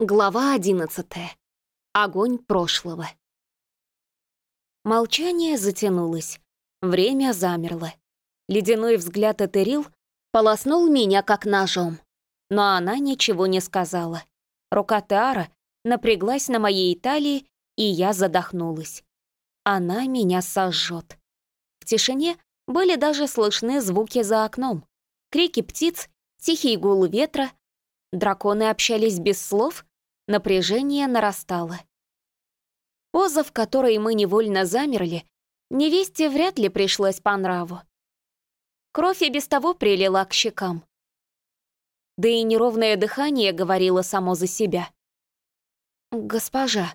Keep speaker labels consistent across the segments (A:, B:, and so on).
A: Глава одиннадцатая. Огонь прошлого. Молчание затянулось. Время замерло. Ледяной взгляд Этерил полоснул меня как ножом. Но она ничего не сказала. Рука Теара напряглась на моей талии, и я задохнулась. Она меня сожжет. В тишине были даже слышны звуки за окном. Крики птиц, тихий гул ветра. Драконы общались без слов — Напряжение нарастало. Поза, в которой мы невольно замерли, невесте вряд ли пришлась по нраву. Кровь и без того прилила к щекам. Да и неровное дыхание говорило само за себя. «Госпожа»,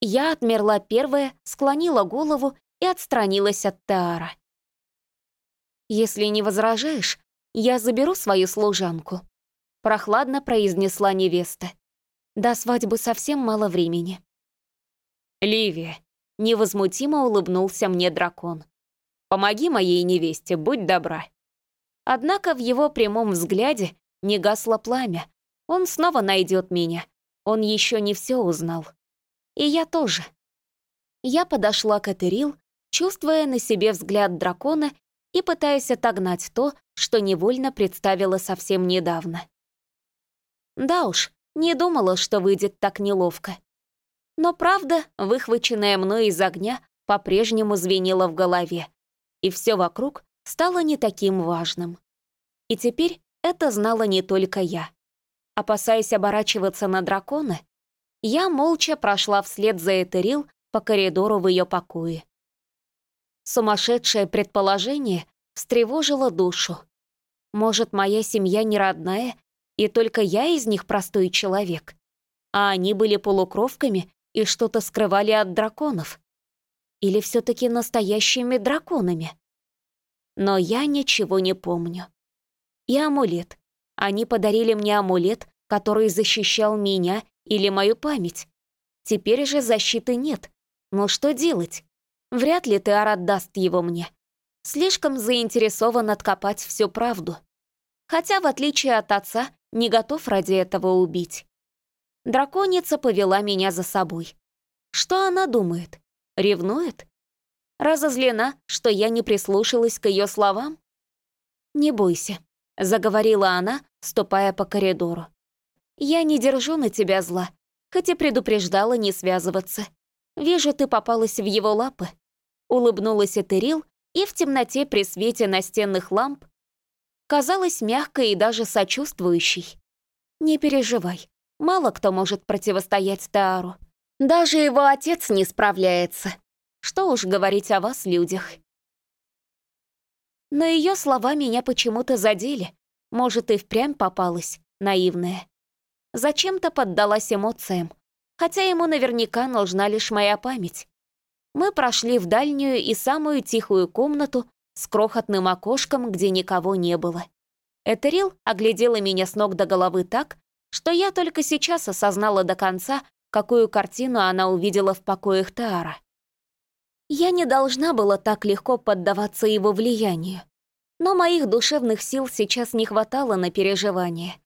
A: я отмерла первая, склонила голову и отстранилась от Теара. «Если не возражаешь, я заберу свою служанку», — прохладно произнесла невеста. До свадьбы совсем мало времени. «Ливия», — невозмутимо улыбнулся мне дракон. «Помоги моей невесте, будь добра». Однако в его прямом взгляде не гасло пламя. Он снова найдет меня. Он еще не все узнал. И я тоже. Я подошла к Этерил, чувствуя на себе взгляд дракона и пытаясь отогнать то, что невольно представила совсем недавно. Да уж, не думала, что выйдет так неловко. Но правда, выхваченная мной из огня, по-прежнему звенела в голове, и все вокруг стало не таким важным. И теперь это знала не только я. Опасаясь оборачиваться на дракона, я молча прошла вслед за Этерил по коридору в ее покое. Сумасшедшее предположение встревожило душу. Может, моя семья не родная и только я из них простой человек. А они были полукровками и что-то скрывали от драконов. Или все таки настоящими драконами. Но я ничего не помню. И амулет. Они подарили мне амулет, который защищал меня или мою память. Теперь же защиты нет. Но что делать? Вряд ли Теар отдаст его мне. Слишком заинтересован откопать всю правду. Хотя, в отличие от отца, не готов ради этого убить. Драконица повела меня за собой. Что она думает? Ревнует? Разозлена, что я не прислушалась к ее словам? «Не бойся», — заговорила она, ступая по коридору. «Я не держу на тебя зла, хоть и предупреждала не связываться. Вижу, ты попалась в его лапы». Улыбнулась Этерил, и в темноте при свете настенных ламп казалась мягкой и даже сочувствующей. «Не переживай, мало кто может противостоять Таару. Даже его отец не справляется. Что уж говорить о вас, людях». Но ее слова меня почему-то задели. Может, и впрямь попалась, наивная. Зачем-то поддалась эмоциям, хотя ему наверняка нужна лишь моя память. Мы прошли в дальнюю и самую тихую комнату, с крохотным окошком, где никого не было. Этерил оглядела меня с ног до головы так, что я только сейчас осознала до конца, какую картину она увидела в покоях Таара. Я не должна была так легко поддаваться его влиянию, но моих душевных сил сейчас не хватало на переживание.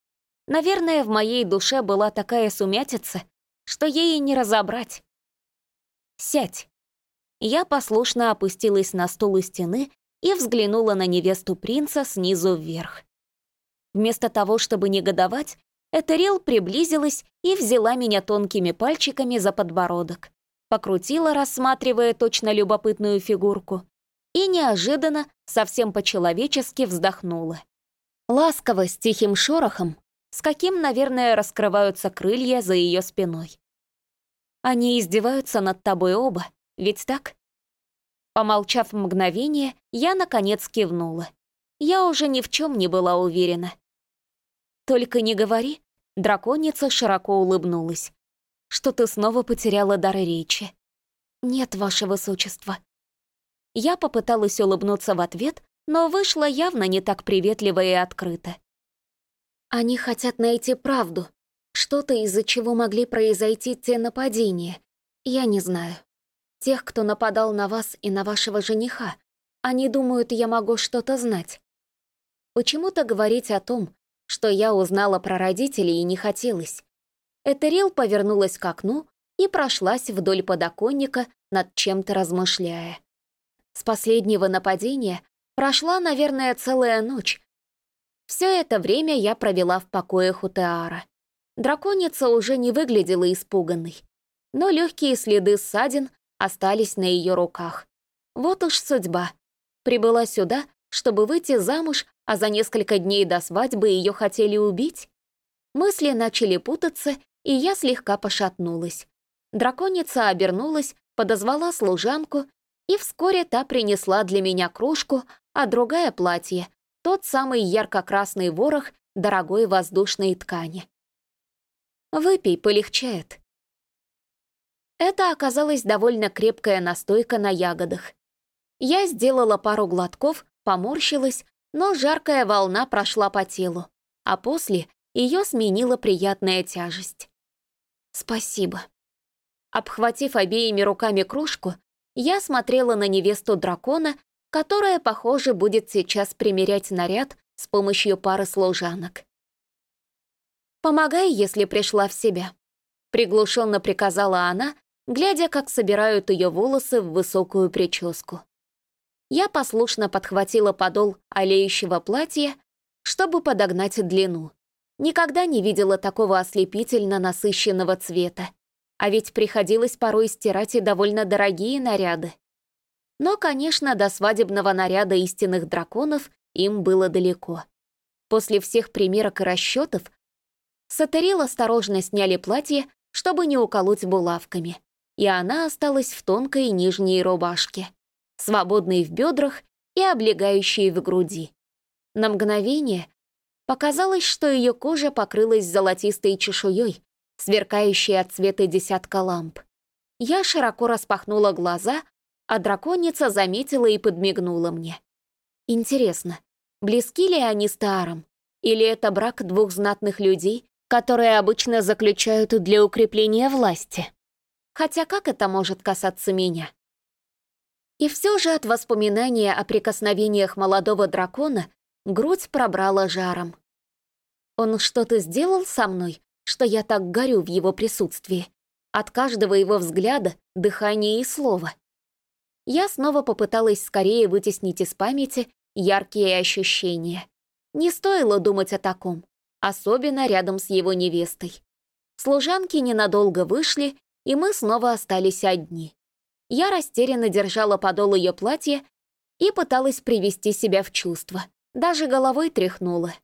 A: Наверное, в моей душе была такая сумятица, что ей не разобрать. «Сядь». Я послушно опустилась на стул у стены и взглянула на невесту принца снизу вверх. Вместо того, чтобы негодовать, Этерил приблизилась и взяла меня тонкими пальчиками за подбородок, покрутила, рассматривая точно любопытную фигурку, и неожиданно, совсем по-человечески вздохнула. Ласково, с тихим шорохом, с каким, наверное, раскрываются крылья за ее спиной. Они издеваются над тобой оба, ведь так? Помолчав мгновение, я, наконец, кивнула. Я уже ни в чем не была уверена. «Только не говори», — драконица широко улыбнулась, «что ты снова потеряла дар речи». «Нет, ваше высочество». Я попыталась улыбнуться в ответ, но вышло явно не так приветливо и открыто. «Они хотят найти правду, что-то, из-за чего могли произойти те нападения. Я не знаю» тех, кто нападал на вас и на вашего жениха. Они думают, я могу что-то знать. Почему-то говорить о том, что я узнала про родителей и не хотелось. Этерил повернулась к окну и прошлась вдоль подоконника, над чем-то размышляя. С последнего нападения прошла, наверное, целая ночь. Все это время я провела в покоях у Теара. Драконица уже не выглядела испуганной, но легкие следы ссадин остались на ее руках. Вот уж судьба. Прибыла сюда, чтобы выйти замуж, а за несколько дней до свадьбы ее хотели убить? Мысли начали путаться, и я слегка пошатнулась. Драконица обернулась, подозвала служанку, и вскоре та принесла для меня кружку, а другая — платье, тот самый ярко-красный ворох дорогой воздушной ткани. «Выпей, полегчает». Это оказалась довольно крепкая настойка на ягодах. Я сделала пару глотков, поморщилась, но жаркая волна прошла по телу, а после ее сменила приятная тяжесть. «Спасибо». Обхватив обеими руками кружку, я смотрела на невесту дракона, которая, похоже, будет сейчас примерять наряд с помощью пары служанок. «Помогай, если пришла в себя», — приглушенно приказала она, глядя, как собирают ее волосы в высокую прическу. Я послушно подхватила подол олеющего платья, чтобы подогнать длину. Никогда не видела такого ослепительно насыщенного цвета. А ведь приходилось порой стирать и довольно дорогие наряды. Но, конечно, до свадебного наряда истинных драконов им было далеко. После всех примерок и расчетов Сатерил осторожно сняли платье, чтобы не уколоть булавками, и она осталась в тонкой нижней рубашке, свободной в бедрах и облегающей в груди. На мгновение показалось, что ее кожа покрылась золотистой чешуей, сверкающей от цвета десятка ламп. Я широко распахнула глаза, а драконица заметила и подмигнула мне. Интересно, близки ли они с Тааром? Или это брак двух знатных людей, которые обычно заключают для укрепления власти? Хотя как это может касаться меня? И все же от воспоминания о прикосновениях молодого дракона грудь пробрала жаром. Он что-то сделал со мной, что я так горю в его присутствии. От каждого его взгляда, дыхания и слова. Я снова попыталась скорее вытеснить из памяти яркие ощущения. Не стоило думать о таком, особенно рядом с его невестой. Служанки ненадолго вышли, и мы снова остались одни. Я растерянно держала подол ее платья и пыталась привести себя в чувство. Даже головой тряхнула.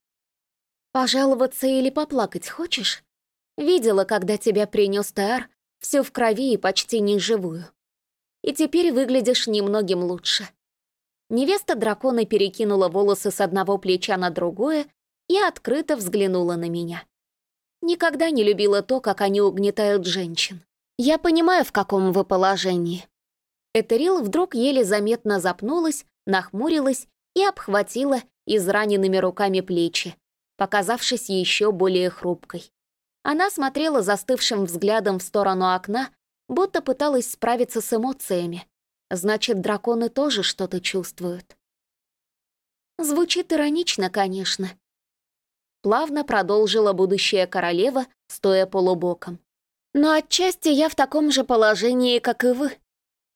A: «Пожаловаться или поплакать хочешь?» Видела, когда тебя принес Таар, все в крови и почти неживую. И теперь выглядишь немногим лучше. Невеста дракона перекинула волосы с одного плеча на другое и открыто взглянула на меня. Никогда не любила то, как они угнетают женщин. Я понимаю, в каком вы положении. Этерил вдруг еле заметно запнулась, нахмурилась и обхватила израненными руками плечи, показавшись еще более хрупкой. Она смотрела застывшим взглядом в сторону окна, будто пыталась справиться с эмоциями. Значит, драконы тоже что-то чувствуют. Звучит иронично, конечно. Плавно продолжила будущая королева, стоя полубоком. Но отчасти я в таком же положении, как и вы.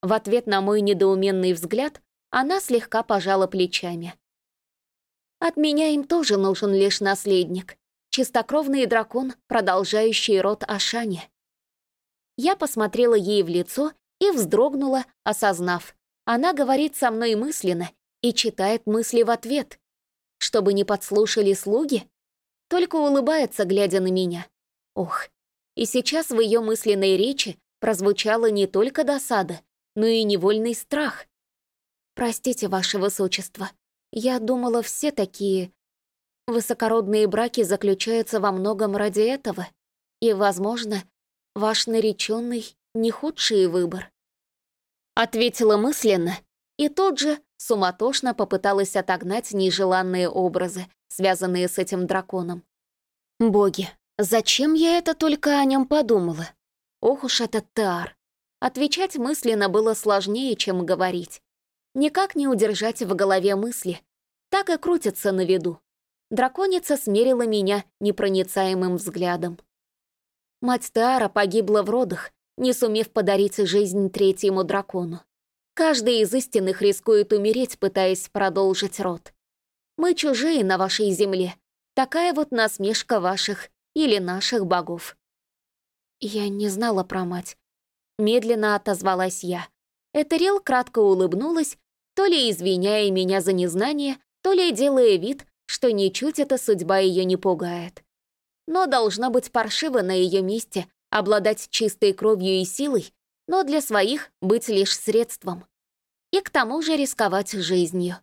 A: В ответ на мой недоуменный взгляд она слегка пожала плечами. От меня им тоже нужен лишь наследник чистокровный дракон, продолжающий род Ашани. Я посмотрела ей в лицо и вздрогнула, осознав. Она говорит со мной мысленно и читает мысли в ответ. Чтобы не подслушали слуги? Только улыбается, глядя на меня. Ох, и сейчас в ее мысленной речи прозвучала не только досада, но и невольный страх. «Простите, ваше высочество, я думала, все такие Высокородные браки заключаются во многом ради этого, и, возможно, ваш нареченный не худший выбор. Ответила мысленно, и тут же суматошно попыталась отогнать нежеланные образы, связанные с этим драконом. Боги, зачем я это только о нем подумала? Ох уж этот Таар. Отвечать мысленно было сложнее, чем говорить. Никак не удержать в голове мысли. Так и крутятся на виду. Драконица смерила меня непроницаемым взглядом. Мать Теара погибла в родах, не сумев подарить жизнь третьему дракону. Каждый из истинных рискует умереть, пытаясь продолжить род. Мы чужие на вашей земле. Такая вот насмешка ваших или наших богов. Я не знала про мать. Медленно отозвалась я. Этерил кратко улыбнулась, то ли извиняя меня за незнание, то ли делая вид, что ничуть эта судьба ее не пугает. Но должна быть паршиво на ее месте обладать чистой кровью и силой, но для своих быть лишь средством. И к тому же рисковать жизнью.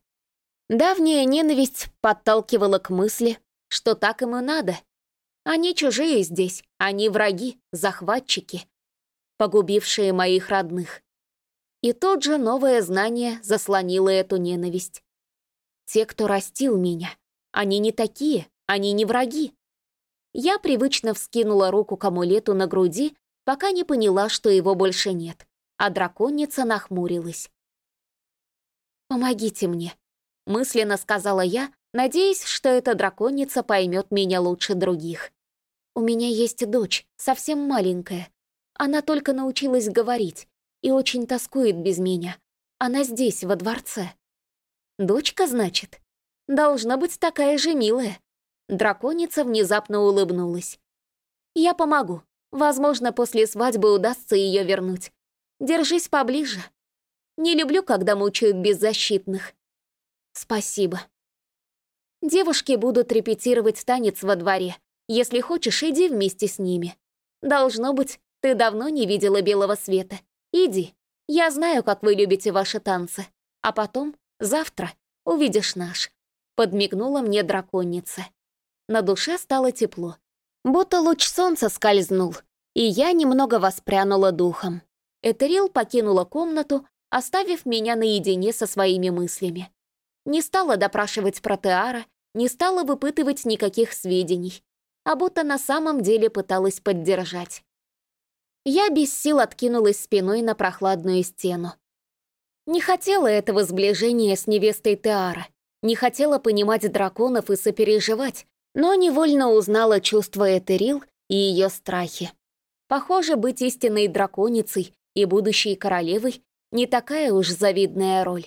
A: Давняя ненависть подталкивала к мысли, что так им и надо. Они чужие здесь, они враги, захватчики, погубившие моих родных. И тут же новое знание заслонило эту ненависть. Те, кто растил меня, они не такие, они не враги. Я привычно вскинула руку к амулету на груди, пока не поняла, что его больше нет, а драконица нахмурилась. «Помогите мне», мысленно сказала я, надеясь, что эта драконица поймет меня лучше других. У меня есть дочь, совсем маленькая. Она только научилась говорить и очень тоскует без меня. Она здесь, во дворце. Дочка, значит? Должна быть такая же милая. Драконица внезапно улыбнулась. Я помогу. Возможно, после свадьбы удастся ее вернуть. Держись поближе. Не люблю, когда мучают беззащитных. «Спасибо». Девушки будут репетировать танец во дворе. Если хочешь, иди вместе с ними. Должно быть, ты давно не видела белого света. Иди. Я знаю, как вы любите ваши танцы. А потом, завтра, увидишь наш. Подмигнула мне драконица. На душе стало тепло. Будто луч солнца скользнул, и я немного воспрянула духом. Этерил покинула комнату, оставив меня наедине со своими мыслями. Не стала допрашивать про Теара, не стала выпытывать никаких сведений, а будто на самом деле пыталась поддержать. Я без сил откинулась спиной на прохладную стену. Не хотела этого сближения с невестой Теара, не хотела понимать драконов и сопереживать, но невольно узнала чувства Этерил и ее страхи. Похоже, быть истинной драконицей и будущей королевой не такая уж завидная роль.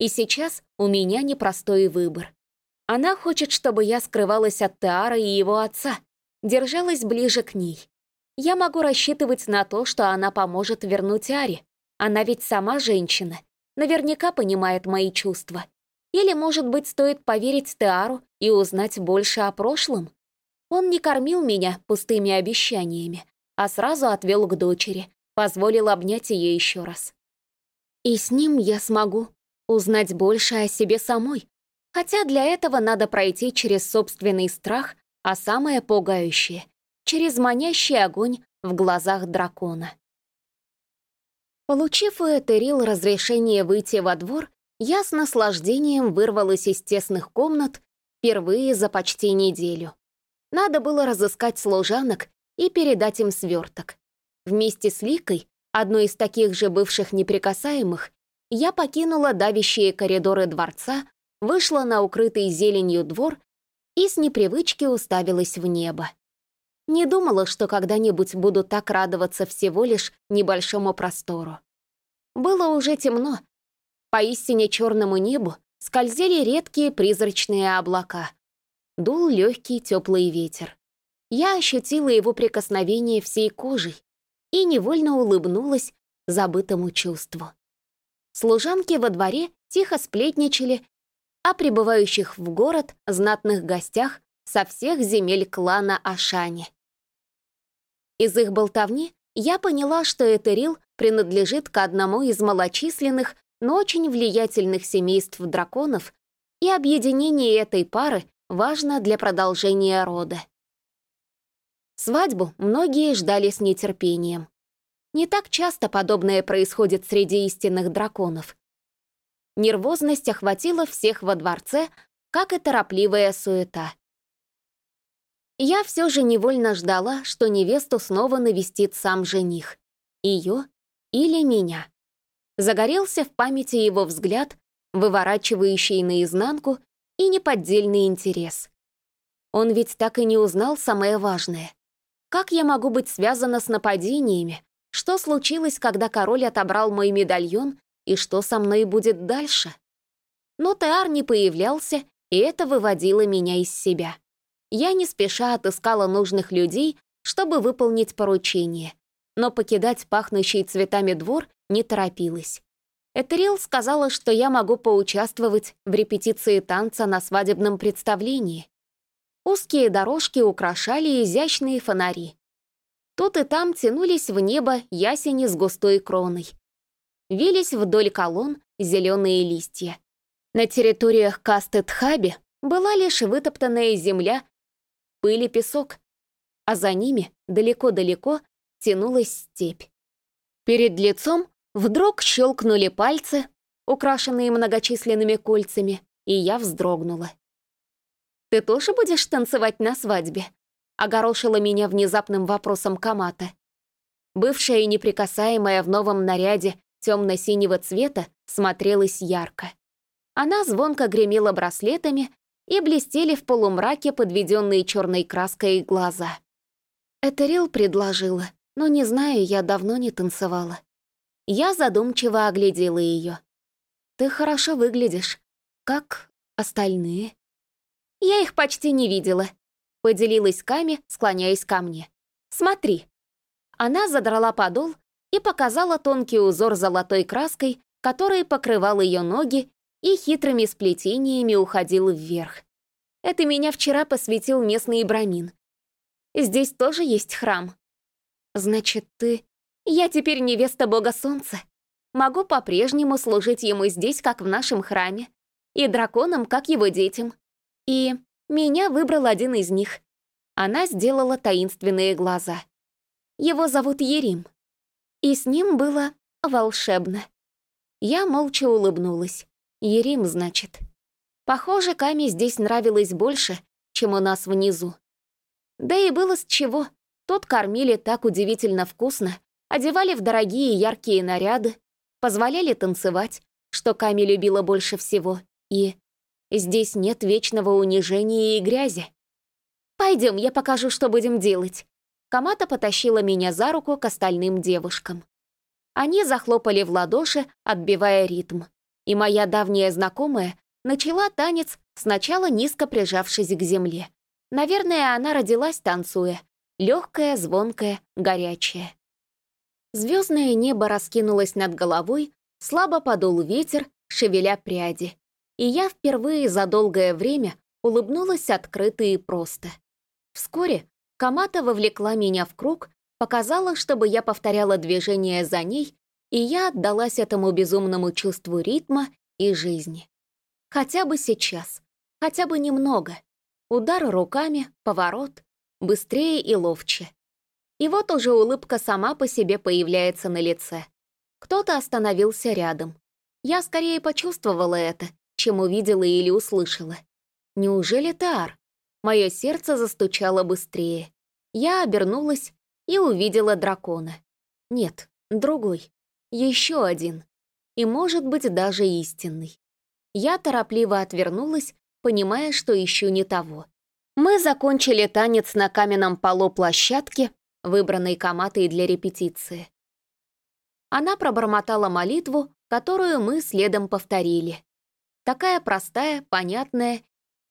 A: И сейчас у меня непростой выбор. Она хочет, чтобы я скрывалась от Теара и его отца, держалась ближе к ней. Я могу рассчитывать на то, что она поможет вернуть Ари. Она ведь сама женщина, наверняка понимает мои чувства. Или, может быть, стоит поверить Теару и узнать больше о прошлом? Он не кормил меня пустыми обещаниями, а сразу отвел к дочери, позволил обнять ее еще раз. И с ним я смогу узнать больше о себе самой, хотя для этого надо пройти через собственный страх, а самое пугающее — через манящий огонь в глазах дракона. Получив у Этерил разрешение выйти во двор, я с наслаждением вырвалась из тесных комнат впервые за почти неделю. Надо было разыскать служанок и передать им сверток. Вместе с Ликой, одной из таких же бывших неприкасаемых, я покинула давящие коридоры дворца, вышла на укрытый зеленью двор и с непривычки уставилась в небо. Не думала, что когда-нибудь буду так радоваться всего лишь небольшому простору. Было уже темно. По истине черному небу скользили редкие призрачные облака. Дул легкий теплый ветер. Я ощутила его прикосновение всей кожей и невольно улыбнулась забытому чувству. Служанки во дворе тихо сплетничали о прибывающих в город знатных гостях со всех земель клана Ашани. Из их болтовни я поняла, что Этерил принадлежит к одному из малочисленных, но очень влиятельных семейств драконов, и объединение этой пары важно для продолжения рода. Свадьбу многие ждали с нетерпением. Не так часто подобное происходит среди истинных драконов. Нервозность охватила всех во дворце, как и торопливая суета. Я все же невольно ждала, что невесту снова навестит сам жених. Ее или меня. Загорелся в памяти его взгляд, выворачивающий наизнанку и неподдельный интерес. Он ведь так и не узнал самое важное. Как я могу быть связана с нападениями? Что случилось, когда король отобрал мой медальон, и что со мной будет дальше? Но Теар не появлялся, и это выводило меня из себя. Я не спеша отыскала нужных людей, чтобы выполнить поручение, но покидать пахнущий цветами двор не торопилась. Этерил сказала, что я могу поучаствовать в репетиции танца на свадебном представлении. Узкие дорожки украшали изящные фонари. Тут и там тянулись в небо ясени с густой кроной. Вились вдоль колонн зеленые листья. На территориях касты Тхаби была лишь вытоптанная земля, пыль и песок, а за ними, далеко-далеко, тянулась степь. Перед лицом вдруг щелкнули пальцы, украшенные многочисленными кольцами, и я вздрогнула. «Ты тоже будешь танцевать на свадьбе?» — огорошила меня внезапным вопросом Камата. Бывшая и неприкасаемая в новом наряде темно-синего цвета смотрелась ярко. Она звонко гремела браслетами, и блестели в полумраке подведенные черной краской глаза. Это предложила, но не знаю, я давно не танцевала. Я задумчиво оглядела ее. «Ты хорошо выглядишь, как остальные». «Я их почти не видела», — поделилась Ками, склоняясь ко мне. «Смотри». Она задрала подол и показала тонкий узор золотой краской, который покрывал ее ноги и хитрыми сплетениями уходил вверх. Это меня вчера посвятил местный Ибрамин. Здесь тоже есть храм. Значит, ты... Я теперь невеста бога солнца. Могу по-прежнему служить ему здесь, как в нашем храме, и драконам, как его детям. И меня выбрал один из них. Она сделала таинственные глаза. Его зовут Ерим. И с ним было волшебно. Я молча улыбнулась. Ерим, значит. Похоже, Каме здесь нравилось больше, чем у нас внизу. Да и было с чего. Тут кормили так удивительно вкусно, одевали в дорогие яркие наряды, позволяли танцевать, что Ками любила больше всего. И здесь нет вечного унижения и грязи. Пойдем, я покажу, что будем делать. Камата потащила меня за руку к остальным девушкам. Они захлопали в ладоши, отбивая ритм и моя давняя знакомая начала танец, сначала низко прижавшись к земле. Наверное, она родилась танцуя, легкая, звонкая, горячая. Звездное небо раскинулось над головой, слабо подул ветер, шевеля пряди. И я впервые за долгое время улыбнулась открыто и просто. Вскоре Камата вовлекла меня в круг, показала, чтобы я повторяла движение за ней и я отдалась этому безумному чувству ритма и жизни. Хотя бы сейчас, хотя бы немного. Удар руками, поворот, быстрее и ловче. И вот уже улыбка сама по себе появляется на лице. Кто-то остановился рядом. Я скорее почувствовала это, чем увидела или услышала. Неужели Таар? Мое сердце застучало быстрее. Я обернулась и увидела дракона. Нет, другой. Еще один. И, может быть, даже истинный. Я торопливо отвернулась, понимая, что ищу не того. Мы закончили танец на каменном полу площадки, выбранной коматой для репетиции. Она пробормотала молитву, которую мы следом повторили. Такая простая, понятная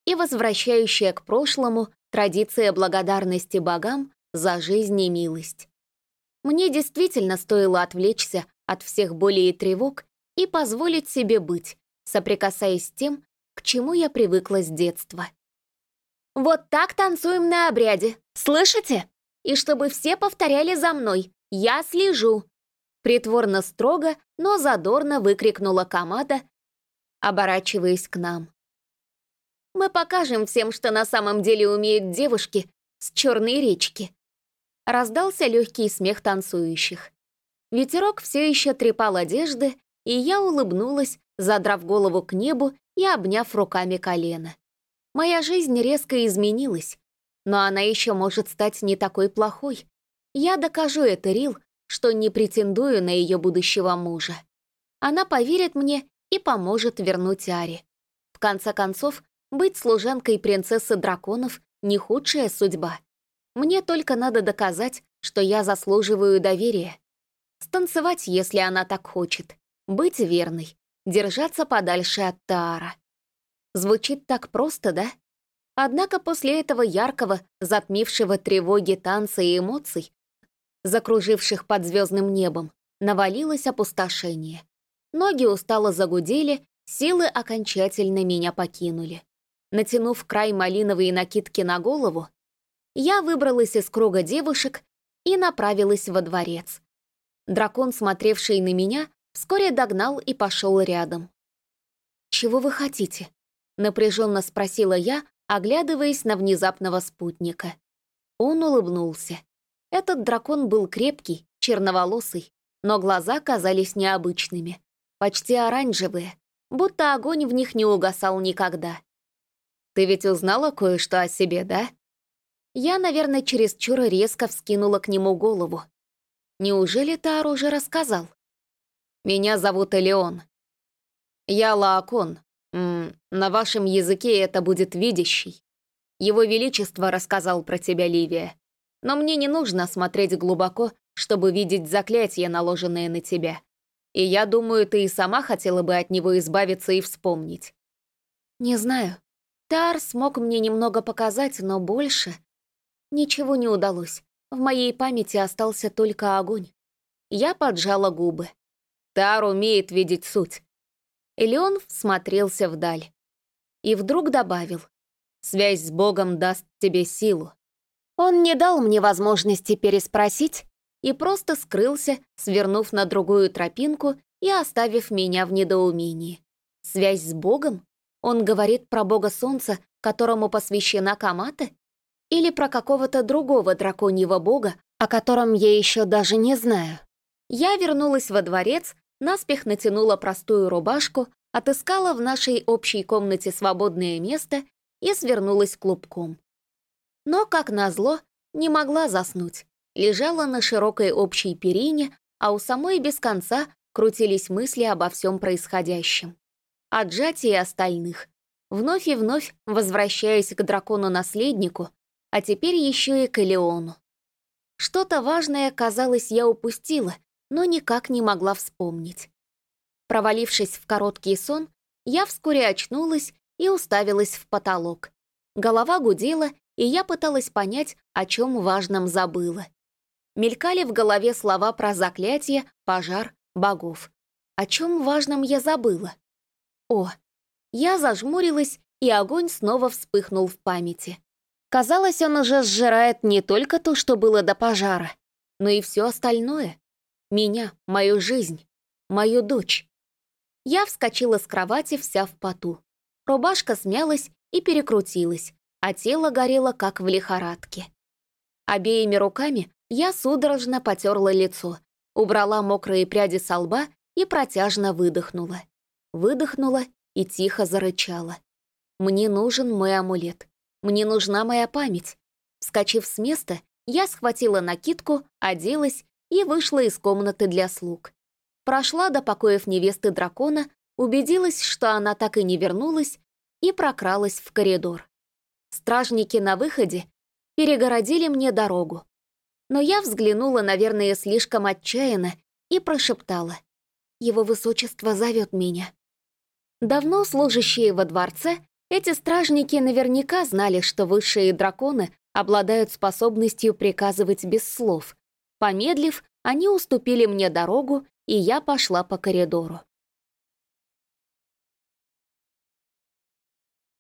A: и возвращающая к прошлому традиция благодарности богам за жизнь и милость. Мне действительно стоило отвлечься от всех болей и тревог и позволить себе быть, соприкасаясь с тем, к чему я привыкла с детства. «Вот так танцуем на обряде, слышите? И чтобы все повторяли за мной, я слежу!» Притворно строго, но задорно выкрикнула Камада, оборачиваясь к нам. «Мы покажем всем, что на самом деле умеют девушки с черной речки!» Раздался легкий смех танцующих. Ветерок все еще трепал одежды, и я улыбнулась, задрав голову к небу и обняв руками колено. Моя жизнь резко изменилась, но она еще может стать не такой плохой. Я докажу это Рил, что не претендую на ее будущего мужа. Она поверит мне и поможет вернуть Ари. В конце концов, быть служанкой принцессы драконов — не худшая судьба. Мне только надо доказать, что я заслуживаю доверия. Станцевать, если она так хочет. Быть верной. Держаться подальше от Таара. Звучит так просто, да? Однако после этого яркого, затмившего тревоги танца и эмоций, закруживших под звездным небом, навалилось опустошение. Ноги устало загудели, силы окончательно меня покинули. Натянув край малиновой накидки на голову, я выбралась из круга девушек и направилась во дворец. Дракон, смотревший на меня, вскоре догнал и пошел рядом. «Чего вы хотите?» — напряженно спросила я, оглядываясь на внезапного спутника. Он улыбнулся. Этот дракон был крепкий, черноволосый, но глаза казались необычными, почти оранжевые, будто огонь в них не угасал никогда. «Ты ведь узнала кое-что о себе, да?» Я, наверное, чересчур резко вскинула к нему голову. Неужели Тар уже рассказал? «Меня зовут Элеон. Я Лаокон, на вашем языке это будет видящий. Его Величество рассказал про тебя, Ливия. Но мне не нужно смотреть глубоко, чтобы видеть заклятие, наложенное на тебя. И я думаю, ты и сама хотела бы от него избавиться и вспомнить. Не знаю. Тар смог мне немного показать, но больше... Ничего не удалось. В моей памяти остался только огонь. Я поджала губы. Тар умеет видеть суть. Элеон всмотрелся вдаль. И вдруг добавил. «Связь с Богом даст тебе силу». Он не дал мне возможности переспросить и просто скрылся, свернув на другую тропинку и оставив меня в недоумении. Связь с Богом? Он говорит про Бога Солнца, которому посвящена Камата? Или про какого-то другого драконьего бога, о котором я еще даже не знаю? Я вернулась во дворец наспех натянула простую рубашку, отыскала в нашей общей комнате свободное место и свернулась клубком. Но, как назло, не могла заснуть. Лежала на широкой общей перине, а у самой без конца крутились мысли обо всем происходящем. О Джате и остальных. Вновь и вновь возвращаясь к дракону-наследнику, а теперь еще и к Элеону. Что-то важное, казалось, я упустила — но никак не могла вспомнить. Провалившись в короткий сон, я вскоре очнулась и уставилась в потолок. Голова гудела, и я пыталась понять, о чем важном забыла. Мелькали в голове слова про заклятие, пожар, богов. О чем важном я забыла? О, я зажмурилась, и огонь снова вспыхнул в памяти. Казалось, он уже сжирает не только то, что было до пожара, но и все остальное. Меня, мою жизнь, мою дочь. Я вскочила с кровати вся в поту. Рубашка смялась и перекрутилась, а тело горело, как в лихорадке. Обеими руками я судорожно потерла лицо, убрала мокрые пряди со лба и протяжно выдохнула. Выдохнула и тихо зарычала. «Мне нужен мой амулет. Мне нужна моя память». Вскочив с места, я схватила накидку, оделась и вышла из комнаты для слуг. Прошла до покоев невесты дракона, убедилась, что она так и не вернулась, и прокралась в коридор. Стражники на выходе перегородили мне дорогу. Но я взглянула, наверное, слишком отчаянно и прошептала. «Его высочество зовет меня». Давно служащие во дворце, эти стражники наверняка знали, что высшие драконы обладают способностью приказывать без слов, Помедлив, они уступили мне дорогу, и я пошла по коридору.